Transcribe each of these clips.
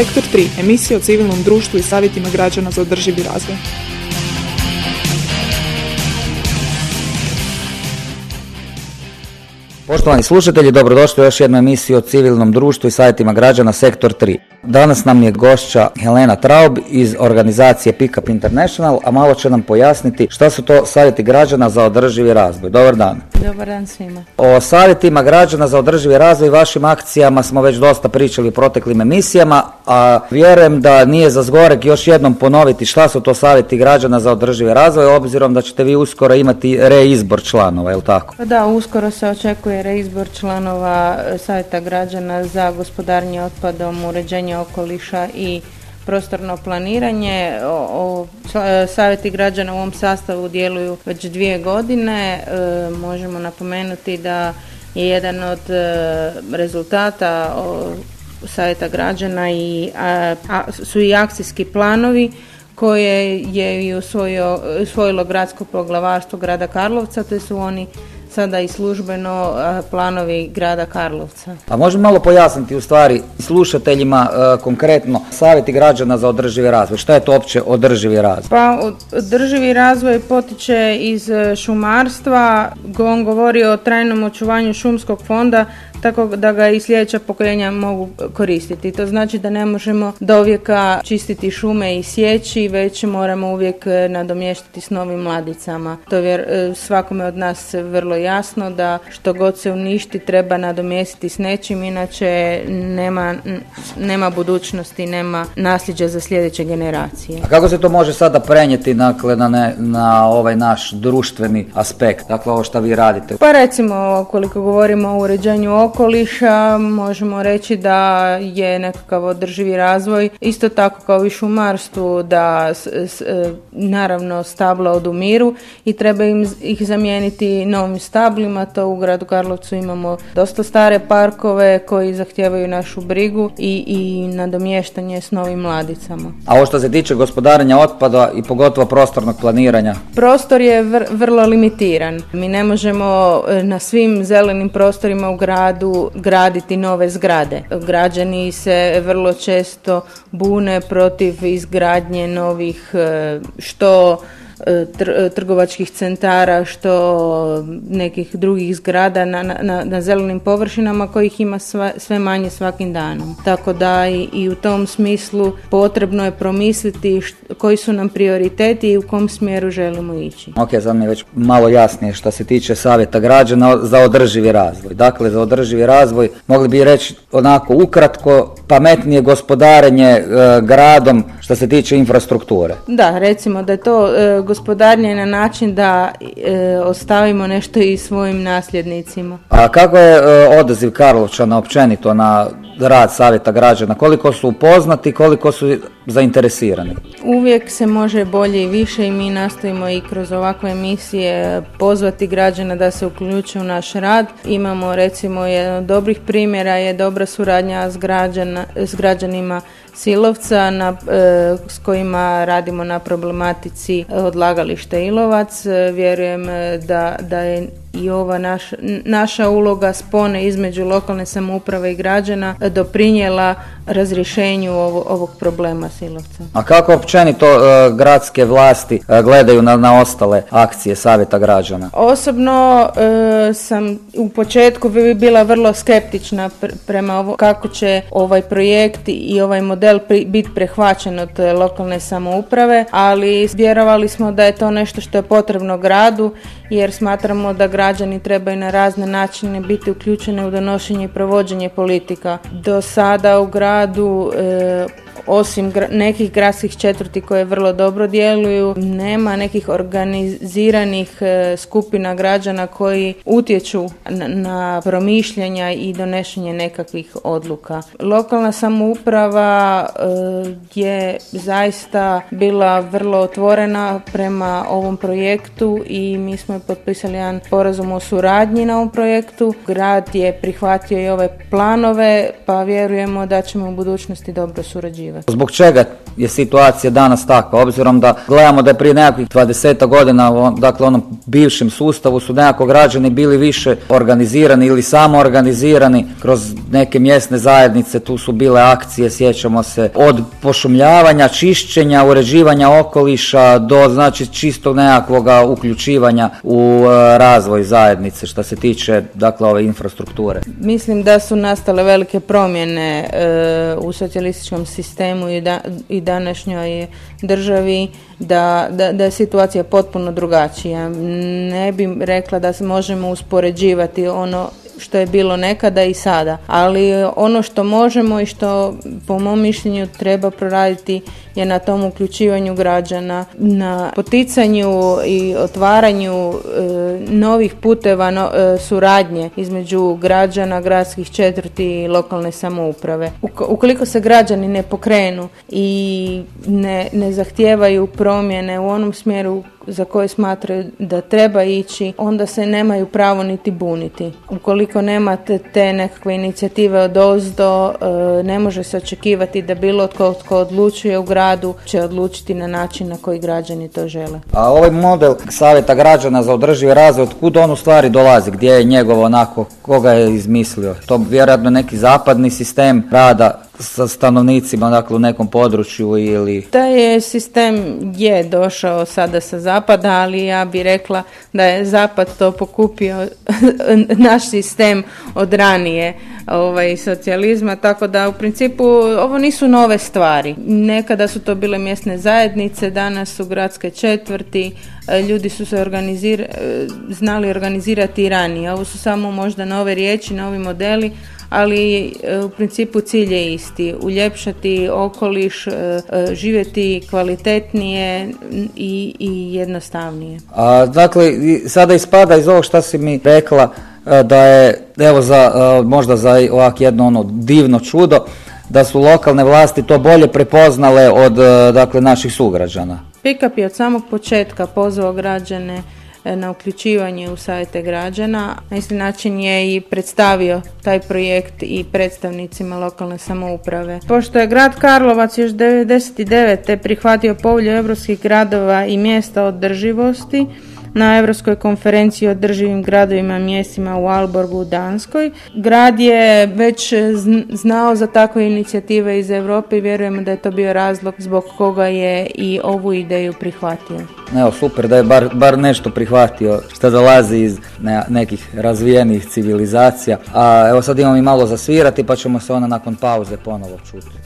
Sektor 3. Emisija o civilnom društvu i savjetima građana za održivi razvoj. Poštovani slušatelji, dobrodošli u još jednu emisiju o civilnom društvu i savjetima građana Sektor 3. Danas nam je gošća Helena Traub iz organizacije Pickup International, a malo će nam pojasniti šta su to savjeti građana za održivi razvoj. Dobar dan. Dobar dan svima. O savjetima građana za održivi razvoj i vašim akcijama smo već dosta pričali u proteklim emisijama, a vjerujem da nije za zgorek još jednom ponoviti šta su to savjeti građana za održivi razvoj, obzirom da ćete vi uskoro imati reizbor članova, je li tako? Pa da, uskoro se očekuje reizbor članova e, savjeta građana za gospodarenje otpadom, uređenje okoliša i prostorno planiranje. O, e, savjeti građana u ovom sastavu djeluju već dvije godine. E, možemo napomenuti da je jedan od e, rezultata savjeta građana i su i akcijski planovi koje je i usvojilo gradsko poglavarstvo grada Karlovca, te su oni sada i službeno planovi grada Karlovca. A možemo malo pojasniti u stvari slušateljima konkretno savjeti građana za održivi razvoj. Šta je to opće održivi razvoj? Pa održivi razvoj potiče iz e, šumarstva. On govori o trajnom očuvanju šumskog fonda tako da ga i sljedeća pokoljenja mogu koristiti. To znači da ne možemo do vijeka čistiti šume i sjeći, već moramo uvijek e, nadomještati s novim mladicama. To je e, svakome od nas vrlo jasno da što god se uništi treba nadomjestiti s nečim, inače nema, nema budućnosti, nema nasljeđa za sljedeće generacije. A kako se to može sada prenijeti dakle, na, ne, na ovaj naš društveni aspekt, dakle ovo što vi radite? Pa recimo, koliko govorimo o uređenju okoliša, možemo reći da je nekakav održivi razvoj, isto tako kao i šumarstvu, da e, naravno stabla odumiru i treba im ih zamijeniti novim stablima, to u gradu Karlovcu imamo dosta stare parkove koji zahtijevaju našu brigu i, i nadomještanje s novim mladicama. A ovo što se tiče gospodarenja otpada i pogotovo prostornog planiranja? Prostor je vrlo limitiran. Mi ne možemo e, na svim zelenim prostorima u gradu graditi nove zgrade. Građani se vrlo često bune protiv izgradnje novih e, što E, e, trgovačkih centara, što nekih drugih zgrada na, na, na zelenim površinama kojih ima sve manje svakim danom. Tako da i, i u tom smislu potrebno je promisliti koji su nam prioriteti i u kom smjeru želimo ići. Ok, za mi je već malo jasnije što se tiče savjeta građana za održivi razvoj. Dakle, za održivi razvoj mogli bi reći onako ukratko pametnije gospodarenje e, gradom što se tiče infrastrukture. Da, recimo da je to e, gospodarenje na način da e, ostavimo nešto i svojim nasljednicima. A kako je e, odaziv Karlovčana općenito na rad savjeta građana? Koliko su upoznati, koliko su zainteresirani? Uvijek se može bolje i više i mi nastojimo i kroz ovakve emisije pozvati građana da se uključe u naš rad. Imamo recimo jedan od dobrih primjera je dobra suradnja s, građana, s građanima Silovca na, e, s kojima radimo na problematici odlagališta Ilovac. E, vjerujem e, da, da je i ova naš, naša uloga spone između lokalne samouprave i građana doprinijela razrješenju ovog problema Silovca. A kako općenito gradske vlasti gledaju na, na ostale akcije Savjeta građana? Osobno sam u početku bi bila vrlo skeptična prema ovo, kako će ovaj projekt i ovaj model model biti prehvaćen od e, lokalne samouprave, ali vjerovali smo da je to nešto što je potrebno gradu jer smatramo da građani trebaju na razne načine biti uključeni u donošenje i provođenje politika. Do sada u gradu e, osim nekih gradskih četvrti koje vrlo dobro djeluju, nema nekih organiziranih e, skupina građana koji utječu na, promišljanja i donošenje nekakvih odluka. Lokalna samouprava e, je zaista bila vrlo otvorena prema ovom projektu i mi smo potpisali jedan sporazum o suradnji na ovom projektu. Grad je prihvatio i ove planove pa vjerujemo da ćemo u budućnosti dobro surađivati. Surađivati. Zbog čega je situacija danas takva, obzirom da gledamo da je prije nekakvih 20 godina, dakle onom bivšem sustavu su nekako građani bili više organizirani ili samo organizirani kroz neke mjesne zajednice, tu su bile akcije, sjećamo se, od pošumljavanja, čišćenja, uređivanja okoliša do znači čistog nekakvog uključivanja u e, razvoj zajednice što se tiče dakle ove infrastrukture. Mislim da su nastale velike promjene e, u socijalističkom sistemu i, da, i današnjoj državi da, da, da je situacija potpuno drugačija. Ne bi rekla da se možemo uspoređivati ono što je bilo nekada i sada. Ali ono što možemo i što po mom mišljenju treba proraditi je na tom uključivanju građana, na poticanju i otvaranju e, novih puteva e, suradnje između građana, gradskih četvrti i lokalne samouprave. Ukoliko se građani ne pokrenu i ne, ne zahtijevaju promjene u onom smjeru za koje smatraju da treba ići, onda se nemaju pravo niti buniti. Ukoliko nemate te nekakve inicijative od ozdo, e, ne može se očekivati da bilo tko tko odlučuje u gradu će odlučiti na način na koji građani to žele. A ovaj model savjeta građana za održivi razvoj, od kud on u stvari dolazi? Gdje je njegov onako, koga je izmislio? To vjerojatno neki zapadni sistem rada sa stanovnicima dakle u nekom području ili... Taj sistem je došao sada sa zapada, ali ja bih rekla da je zapad to pokupio naš sistem od ranije ovaj, socijalizma, tako da u principu ovo nisu nove stvari. Nekada su to bile mjesne zajednice, danas su gradske četvrti, ljudi su se organizira, e, znali organizirati i ranije. Ovo su samo možda nove riječi, novi modeli, ali e, u principu cilj je isti. Uljepšati okoliš, e, e, živjeti kvalitetnije i, i jednostavnije. A, dakle, sada ispada iz ovog što si mi rekla da je, evo za, možda za ovak jedno ono divno čudo, da su lokalne vlasti to bolje prepoznale od dakle naših sugrađana. Pikap je od samog početka pozvao građane E, na uključivanje u savjete građana. Na isti način je i predstavio taj projekt i predstavnicima lokalne samouprave. Pošto je grad Karlovac još 99. prihvatio povelju europskih gradova i mjesta održivosti, na Europskoj konferenciji o održivim gradovima i mjestima u Alborgu u Danskoj. Grad je već znao za takve inicijative iz Europe i vjerujemo da je to bio razlog zbog koga je i ovu ideju prihvatio. Evo, super da je bar, bar nešto prihvatio što dolazi iz nekih razvijenih civilizacija. A evo sad imamo i malo zasvirati pa ćemo se ona nakon pauze ponovo čuti.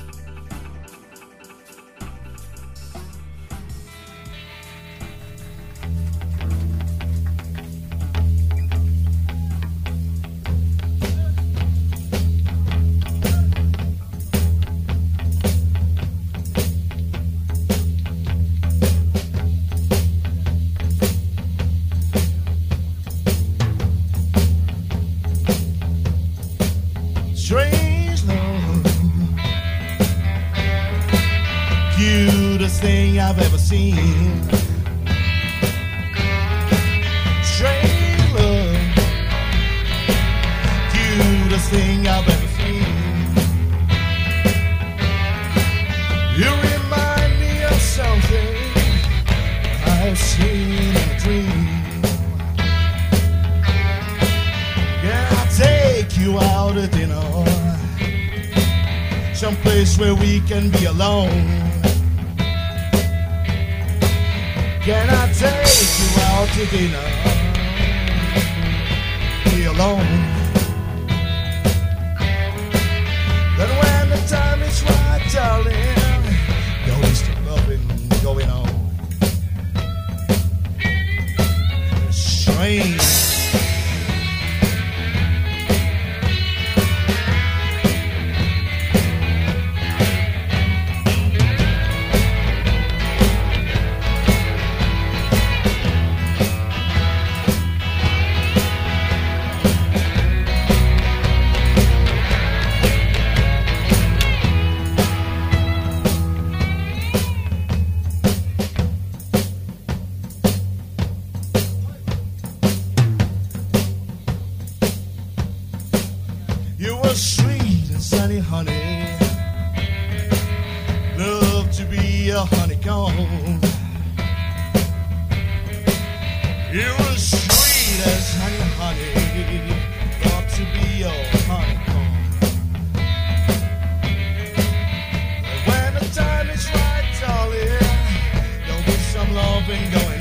been going.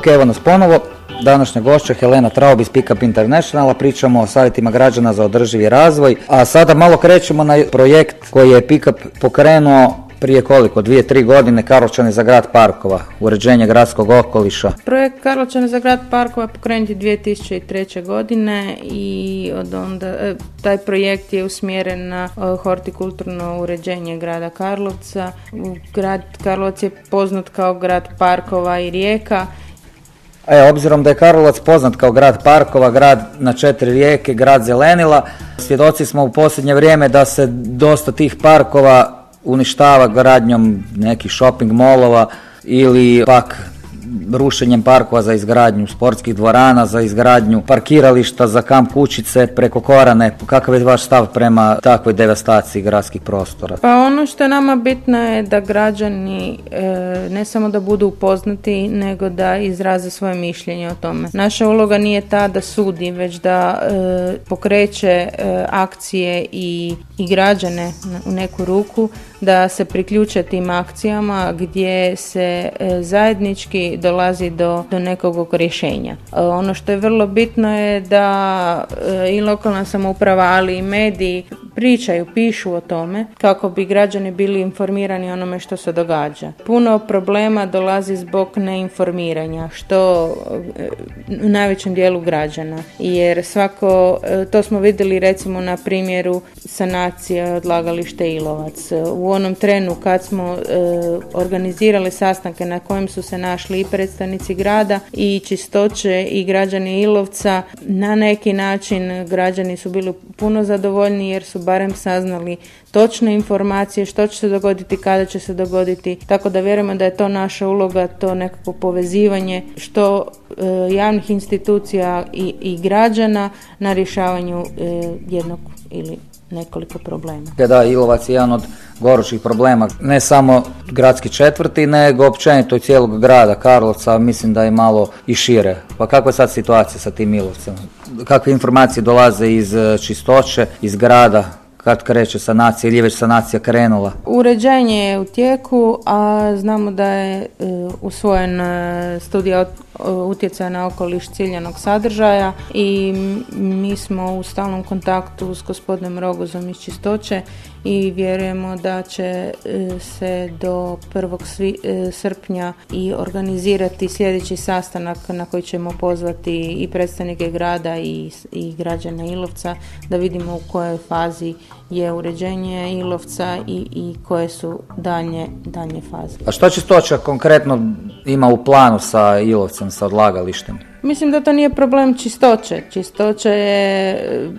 Ok, evo nas ponovo. Današnja gošća Helena Traub iz Pickup Internationala, pričamo o savjetima građana za održivi razvoj, a sada malo krećemo na projekt koji je Pickup pokrenuo prije koliko, dvije, tri godine, Karlovčani za grad parkova, uređenje gradskog okoliša. Projekt Karlovčane za grad parkova pokrenut je 2003. godine i od onda e, taj projekt je usmjeren na e, hortikulturno uređenje grada Karlovca. Grad Karlovac je poznat kao grad parkova i rijeka E, obzirom da je Karlovac poznat kao grad parkova, grad na četiri rijeke, grad zelenila, svjedoci smo u posljednje vrijeme da se dosta tih parkova uništava gradnjom nekih shopping molova ili pak rušenjem parkova za izgradnju sportskih dvorana, za izgradnju parkirališta, za kamp kućice preko Korane. Kakav je vaš stav prema takvoj devastaciji gradskih prostora? Pa ono što je nama bitno je da građani e, ne samo da budu upoznati, nego da izraze svoje mišljenje o tome. Naša uloga nije ta da sudi, već da e, pokreće e, akcije i, i građane u neku ruku da se priključe tim akcijama gdje se e, zajednički dolazi do, do nekog rješenja. E, ono što je vrlo bitno je da e, i lokalna samouprava, ali i mediji pričaju, pišu o tome kako bi građani bili informirani onome što se događa. Puno problema dolazi zbog neinformiranja, što u najvećem dijelu građana. Jer svako, to smo vidjeli recimo na primjeru sanacije odlagalište Ilovac. U onom trenu kad smo e, organizirali sastanke na kojem su se našli i predstavnici grada i čistoće i građani Ilovca, na neki način građani su bili puno zadovoljni jer su barem saznali točne informacije što će se dogoditi, kada će se dogoditi. Tako da vjerujemo da je to naša uloga, to nekako povezivanje što e, javnih institucija i, i građana na rješavanju e, jednog ili nekoliko problema. Da, Ilovac je jedan od gorućih problema, ne samo gradski četvrti, nego općenito cijelog grada Karlovca, mislim da je malo i šire. Pa kakva je sad situacija sa tim Ilovcem? Kakve informacije dolaze iz e, čistoće, iz grada, kad kreće sanacija ili je već sanacija krenula? Uređenje je u tijeku, a znamo da je e, usvojen e, studija ot- utjecaja na okoliš ciljanog sadržaja i mi smo u stalnom kontaktu s gospodinom Rogozom iz Čistoće i vjerujemo da će e, se do 1. Svi, e, srpnja i organizirati sljedeći sastanak na koji ćemo pozvati i predstavnike grada i, i građana Ilovca da vidimo u kojoj fazi je uređenje Ilovca i, i koje su daljnje, daljnje faze. A što čistoća konkretno ima u planu sa Ilovcem, sa odlagalištem? Mislim da to nije problem čistoće. Čistoća je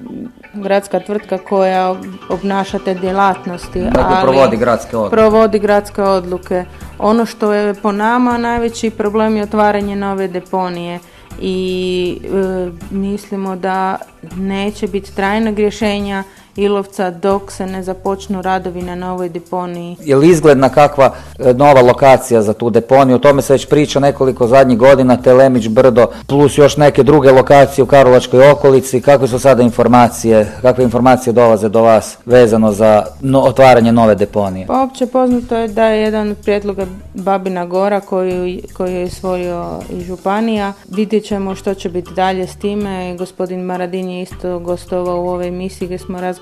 gradska tvrtka koja obnaša te djelatnosti. Dakle, ali provodi gradske odluke. Provodi gradske odluke. Ono što je po nama najveći problem je otvaranje nove deponije i e, mislimo da neće biti trajnog rješenja Ilovca dok se ne započnu radovi na novoj deponiji. Je li izgledna kakva e, nova lokacija za tu deponiju? O tome se već priča nekoliko zadnjih godina, Telemić, Brdo, plus još neke druge lokacije u Karlovačkoj okolici. Kakve su sada informacije, kakve informacije dolaze do vas vezano za no- otvaranje nove deponije? Pa opće poznato je da je jedan od prijedloga Babina Gora koju, koju je osvojio i Županija. Vidjet ćemo što će biti dalje s time. Gospodin Maradin je isto gostovao u ovoj emisiji gdje smo razgovarali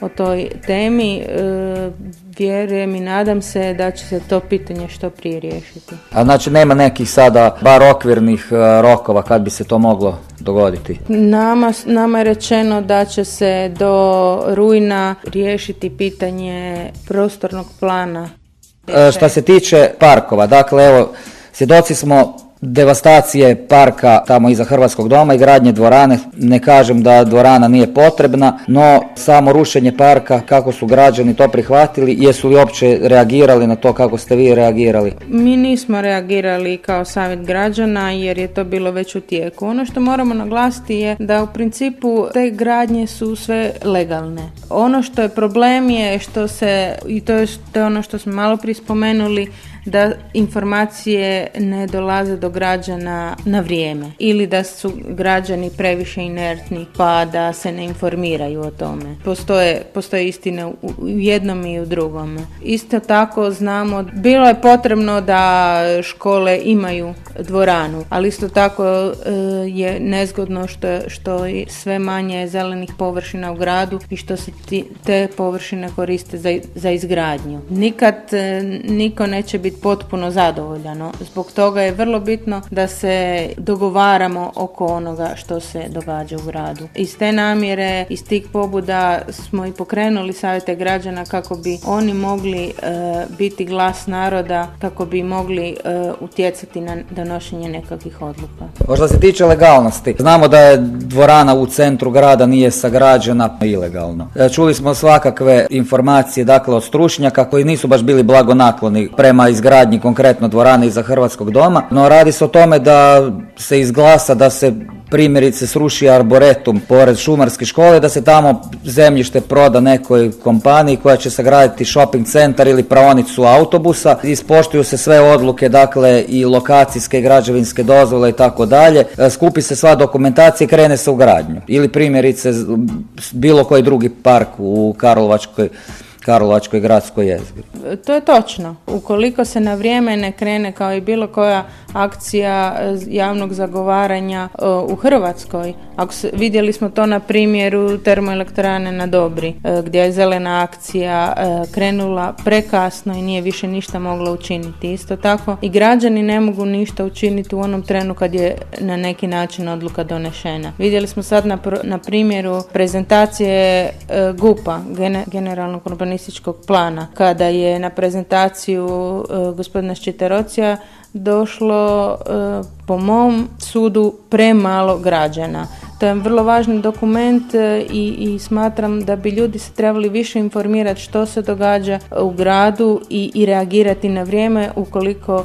o toj temi. E, vjerujem i nadam se da će se to pitanje što prije riješiti. A znači nema nekih sada bar okvirnih e, rokova kad bi se to moglo dogoditi? Nama, nama je rečeno da će se do rujna riješiti pitanje prostornog plana. E, Šta se tiče parkova, dakle evo, svjedoci smo devastacije parka tamo iza Hrvatskog doma i gradnje dvorane. Ne kažem da dvorana nije potrebna, no samo rušenje parka, kako su građani to prihvatili, jesu li uopće reagirali na to kako ste vi reagirali? Mi nismo reagirali kao savjet građana jer je to bilo već u tijeku. Ono što moramo naglasiti je da u principu te gradnje su sve legalne. Ono što je problem je što se, i to je, ono što smo malo prije spomenuli, da informacije ne dolaze do građana na vrijeme ili da su građani previše inertni pa da se ne informiraju o tome. Postoje, postoje istine u jednom i u drugom. Isto tako znamo, bilo je potrebno da škole imaju dvoranu, ali isto tako e, je nezgodno što, što sve manje zelenih površina u gradu i što se te površine koriste za, za izgradnju. Nikad e, niko neće biti potpuno zadovoljano. Zbog toga je vrlo bitno da se dogovaramo oko onoga što se događa u gradu. Iz te namjere, iz tih pobuda smo i pokrenuli savjete građana kako bi oni mogli e, biti glas naroda, kako bi mogli e, utjecati na donošenje nekakvih odluka. Što se tiče legalnosti, znamo da je dvorana u centru grada nije sagrađena ilegalno. E, Čuli smo svakakve informacije dakle od stručnjaka koji nisu baš bili blagonakloni prema izgradnji konkretno dvorane iza Hrvatskog doma, no radi se o tome da se izglasa da se primjerice sruši arboretum pored šumarske škole, da se tamo zemljište proda nekoj kompaniji koja će sagraditi shopping centar ili praonicu autobusa, ispoštuju se sve odluke, dakle i lokacijske, građevinske dozvole i tako dalje, skupi se sva dokumentacija i krene se u gradnju. Ili primjerice bilo koji drugi park u Karlovačkoj Karlovačkoj gradskoj jezgri. To je točno. Ukoliko se na vrijeme ne krene kao i bilo koja akcija e, javnog zagovaranja e, u Hrvatskoj, ako se, vidjeli smo to na primjeru termoelektrane na Dobri, e, gdje je zelena akcija krenula prekasno i nije više ništa mogla učiniti. Isto tako i građani ne mogu ništa učiniti u onom trenu kad je na neki način odluka donešena. Vidjeli smo sad na, na primjeru prezentacije GUP-a, gene- generalnog urbanističkog plana, kada je na prezentaciju e, gospodina Ščiterocija došlo e, po mom sudu premalo građana. To je vrlo važan dokument e, i, i smatram da bi ljudi se trebali više informirati što se događa u gradu i, i reagirati na vrijeme ukoliko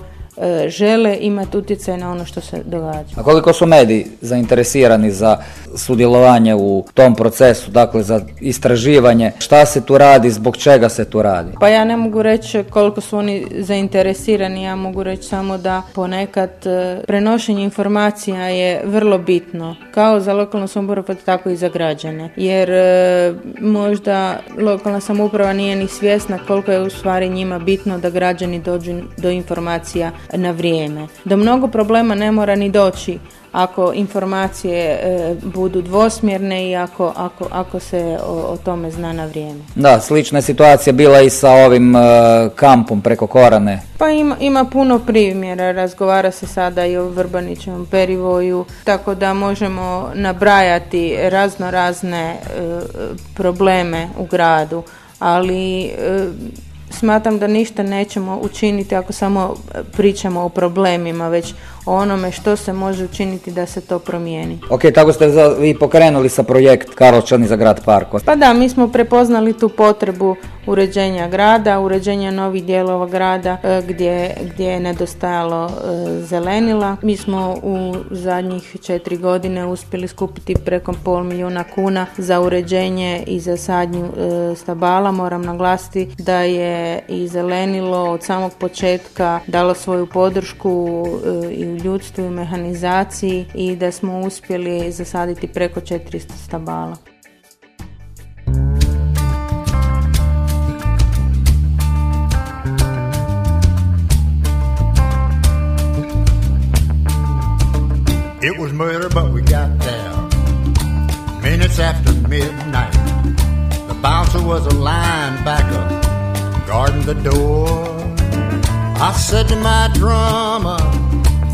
žele imati utjecaj na ono što se događa. A koliko su mediji zainteresirani za sudjelovanje u tom procesu, dakle za istraživanje, šta se tu radi, zbog čega se tu radi? Pa ja ne mogu reći koliko su oni zainteresirani, ja mogu reći samo da ponekad e, prenošenje informacija je vrlo bitno, kao za lokalnu samoupravu, pa tako i za građane. Jer e, možda lokalna samouprava nije ni svjesna koliko je u stvari njima bitno da građani dođu do informacija na vrijeme. Do mnogo problema ne mora ni doći ako informacije e, budu dvosmjerne i ako, ako, ako se o, o tome zna na vrijeme. Da, slična je situacija bila i sa ovim e, kampom preko Korane. Pa ima, ima puno primjera, razgovara se sada i o Vrbanićevom perivoju, tako da možemo nabrajati razno razne e, probleme u gradu, ali e, smatram da ništa nećemo učiniti ako samo pričamo o problemima, već o onome što se može učiniti da se to promijeni. Ok, tako ste za- vi pokrenuli sa projekt Karlovčani za grad parkova. Pa da, mi smo prepoznali tu potrebu uređenja grada, uređenja novih dijelova grada e, gdje, gdje je nedostajalo e, zelenila. Mi smo u zadnjih četiri godine uspjeli skupiti preko pol milijuna kuna za uređenje i za sadnju e, stabala. Moram naglasiti da je i zelenilo od samog početka dalo svoju podršku i ljudstvu i mehanizaciji i da smo uspjeli zasaditi preko 400 stabala. It was murder, but we got there. Minutes after midnight, the bouncer was a linebacker guarding the door. I said to my drummer,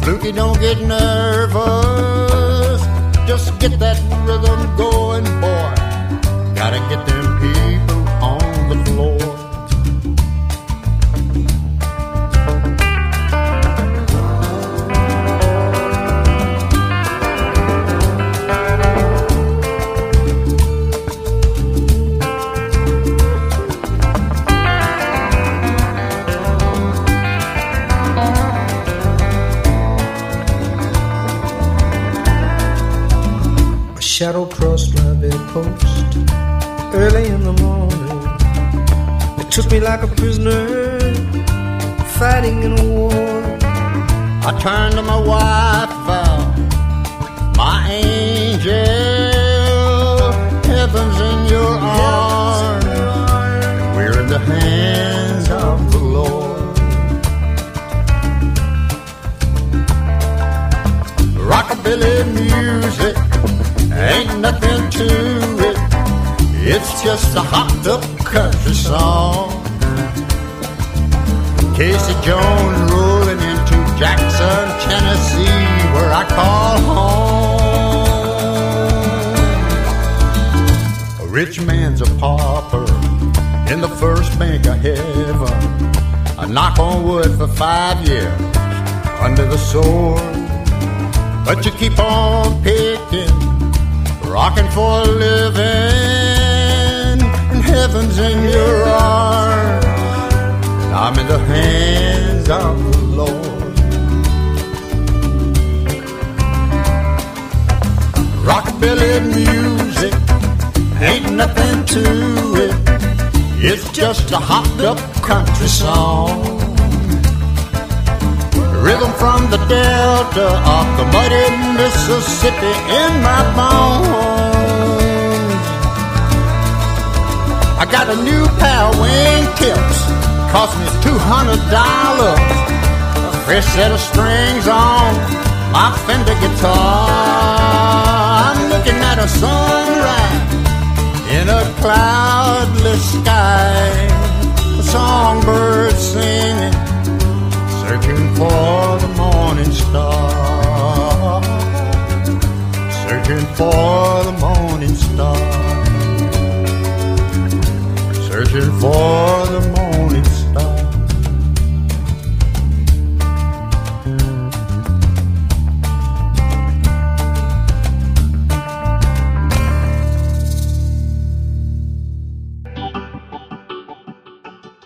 Fluky, don't get nervous. Nothing to it. It's just a hopped up country song. Casey Jones rolling into Jackson, Tennessee, where I call home. A rich man's a pauper in the first bank of heaven. I knock on wood for five years under the sword. But you keep on picking, rocking for a living, and heaven's in your arms. I'm in the hands of the Lord. Rockabilly music ain't nothing to it. It's just a hopped up country song. Rhythm from the delta of the muddy Mississippi in my bones. I got a new pair of wingtips, cost me two hundred dollars. A fresh set of strings on my Fender guitar. I'm looking at a sunrise in a cloudless sky. A songbird singing, searching for the morning star. Searching for the morning star searching for the morning star.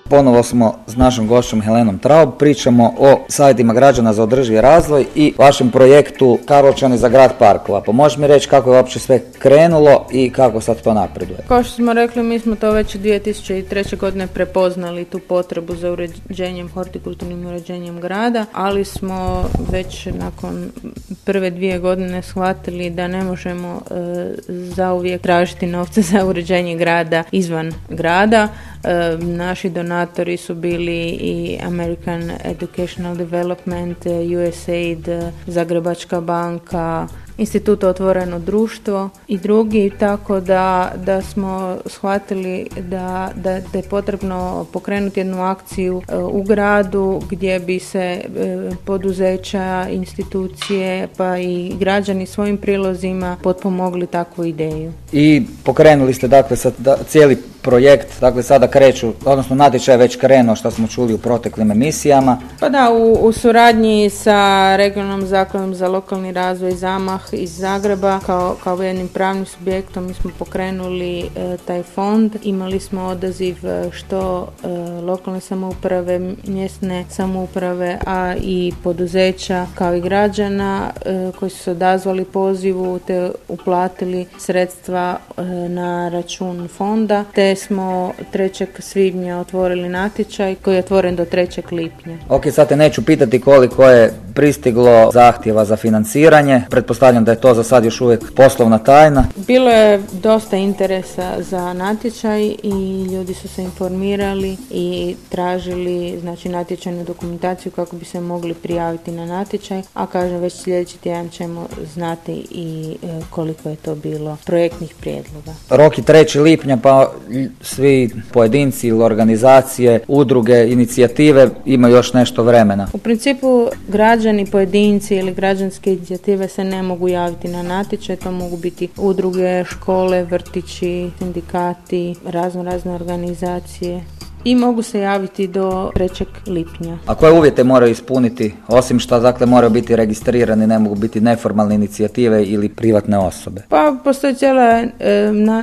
Ponovo smo s našom gošćom Helenom Traub, pričamo o savjetima građana za održivi razvoj i vašem projektu Karlovčani za grad parkova. Pa možeš mi reći kako je uopće sve krenulo i kako sad to napreduje? Kao što smo rekli, mi smo to već 2003. godine prepoznali tu potrebu za uređenjem, hortikulturnim uređenjem grada, ali smo već nakon prve dvije godine shvatili da ne možemo e, zauvijek tražiti novce za uređenje grada izvan grada. Naši donatori su bili i American Educational Development, e, USAID, Zagrebačka banka, Institut Otvoreno društvo i drugi, tako da, da smo shvatili da, da, da je potrebno pokrenuti jednu akciju e, u gradu gdje bi se e, poduzeća, institucije pa i građani svojim prilozima potpomogli takvu ideju. I pokrenuli ste dakle sad da, cijeli projekt, dakle sada kreću, odnosno natječaj je već krenuo što smo čuli u proteklim emisijama. Pa da, u, u suradnji sa regionalnom zakladom za lokalni razvoj Zamah iz Zagreba kao, kao jednim pravnim subjektom mi smo pokrenuli e, taj fond. Imali smo odaziv e, što e, lokalne samouprave, mjesne samouprave, a i poduzeća kao i građana koji su se odazvali pozivu te uplatili sredstva na račun fonda te smo 3. svibnja otvorili natječaj koji je otvoren do 3. lipnja. Ok, sad te neću pitati koliko je pristiglo zahtjeva za financiranje. Pretpostavljam da je to za sad još uvijek poslovna tajna. Bilo je dosta interesa za natječaj i ljudi su se informirali i tražili znači natječajnu dokumentaciju kako bi se mogli prijaviti na natječaj, a kažem već sljedeći tjedan ćemo znati i e, koliko je to bilo projektnih prijedloga. Rok je 3. lipnja pa svi pojedinci ili organizacije, udruge, inicijative ima još nešto vremena. U principu građani, pojedinci ili građanske inicijative se ne mogu javiti na natječaj, to mogu biti udruge, škole, vrtići, sindikati, razno razne organizacije i mogu se javiti do 3. lipnja. A koje uvjete moraju ispuniti, osim što dakle moraju biti registrirani, ne mogu biti neformalne inicijative ili privatne osobe? Pa postoji cijela e,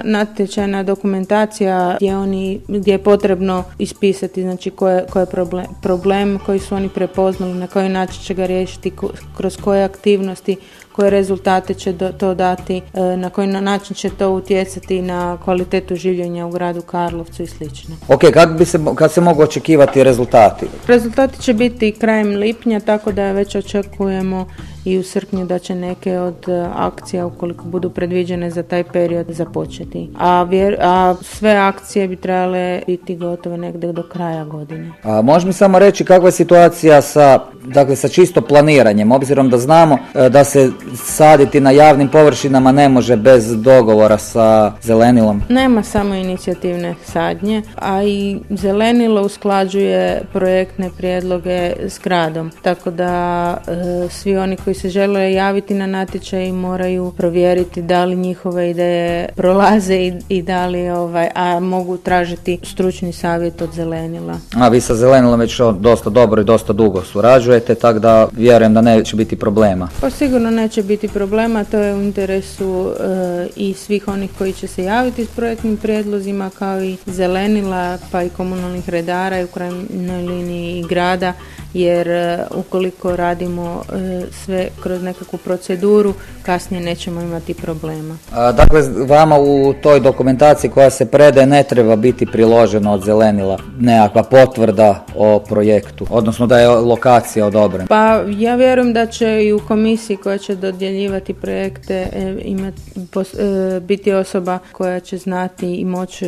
natječajna dokumentacija gdje, oni, gdje je potrebno ispisati znači koje, koje problem, problem koji su oni prepoznali, na koji način će ga riješiti, kroz koje aktivnosti koje rezultate će to dati, e, na koji način će to utjecati na kvalitetu življenja u gradu Karlovcu i sl. Ok, kad, bi se, kad se mogu očekivati rezultati? Rezultati će biti krajem lipnja, tako da već očekujemo i u srpnju da će neke od e, akcija, ukoliko budu predviđene za taj period, započeti. A, vjer, a sve akcije bi trebale biti gotove negdje do kraja godine. A može mi samo reći kakva je situacija sa, dakle, sa čisto planiranjem, obzirom da znamo e, da se saditi na javnim površinama ne može bez dogovora sa zelenilom? Nema samo inicijativne sadnje, a i zelenilo usklađuje projektne prijedloge s gradom, tako da e, svi oni koji se žele javiti na natječaj moraju provjeriti da li njihove ideje prolaze i, i da li ovaj, a mogu tražiti stručni savjet od zelenila. A vi sa zelenilom već dosta dobro i dosta dugo surađujete, tako da vjerujem da neće biti problema. Pa sigurno neće biti problema, to je u interesu e, i svih onih koji će se javiti s projektnim prijedlozima kao i zelenila pa i komunalnih redara i u krajnjoj liniji grada jer e, ukoliko radimo e, sve kroz nekakvu proceduru, kasnije nećemo imati problema. A, dakle, vama u toj dokumentaciji koja se predaje ne treba biti priložena od zelenila nekakva potvrda o projektu, odnosno da je lokacija odobrena. Pa ja vjerujem da će i u komisiji koja će dodjeljivati projekte e, imati, biti osoba koja će znati i moći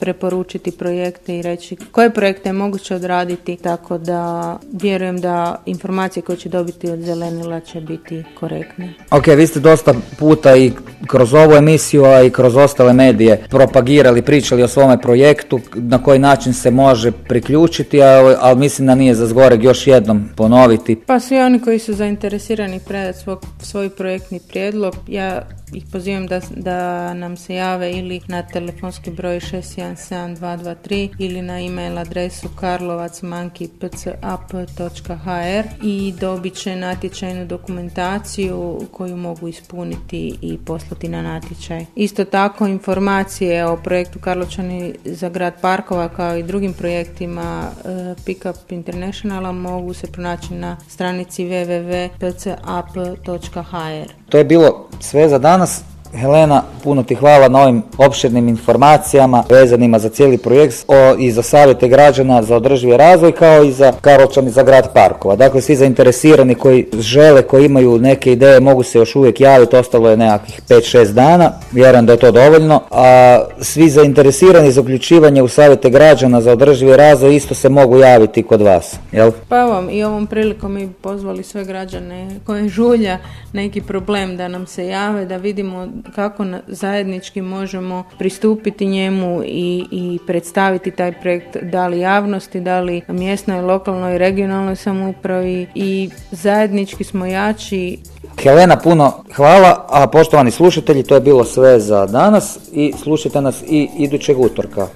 preporučiti projekte i reći koje projekte je moguće odraditi, tako da vjerujem da informacije koje će dobiti od zelenila će biti korektne. Ok, vi ste dosta puta i kroz ovu emisiju, a i kroz ostale medije propagirali, pričali o svome projektu, na koji način se može priključiti, ali mislim da nije za zgoreg još jednom ponoviti. Pa svi oni koji su zainteresirani predati svoj projektni prijedlog, ja ih pozivam da, da nam se jave ili na telefonski broj 617223 ili na e-mail adresu karlovacmanki.pcap.hr i dobit će natječajnu dokumentaciju koju mogu ispuniti i poslati na natječaj. Isto tako informacije o projektu Karlovčani za grad Parkova kao i drugim projektima e, Pickup Internationala mogu se pronaći na stranici www.pcap.hr. To je bilo sve za danas. Helena, puno ti hvala na ovim opširnim informacijama vezanima za cijeli projekt o, i za savjete građana za održivi razvoj kao i za Karlovčani za grad Parkova. Dakle, svi zainteresirani koji žele, koji imaju neke ideje mogu se još uvijek javiti, ostalo je nekakvih 5-6 dana, vjerujem da je to dovoljno, a svi zainteresirani za uključivanje u savjete građana za održivi razvoj isto se mogu javiti kod vas, jel? Pa evo, i ovom prilikom mi pozvali sve građane koje žulja neki problem da nam se jave, da vidimo kako zajednički možemo pristupiti njemu i, i predstaviti taj projekt da li javnosti, da li mjesnoj, lokalnoj, regionalnoj samoupravi i zajednički smo jači. Helena, puno hvala, a poštovani slušatelji, to je bilo sve za danas i slušajte nas i idućeg utorka.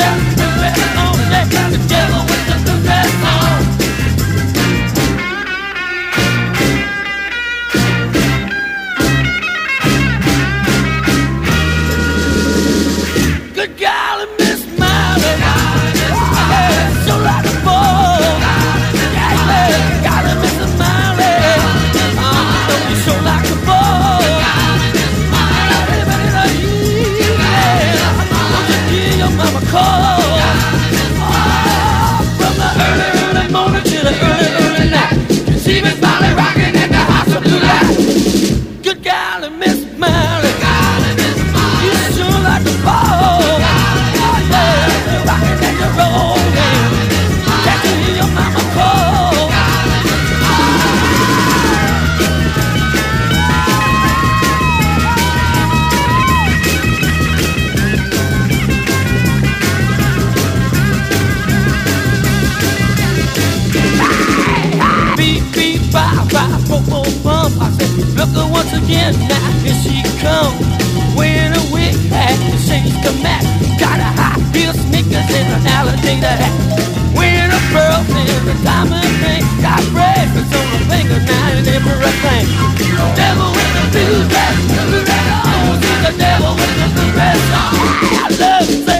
Yeah. again. Now here she come. Wearing a wig hat, the shades come back. Got a high heel sneakers and an alligator hat. Wearing a pearl and a diamond ring. Got bracelets on her finger, now and everything. Devil in the blue dress, blue dress. Oh, she's the devil with the blue dress. I love you.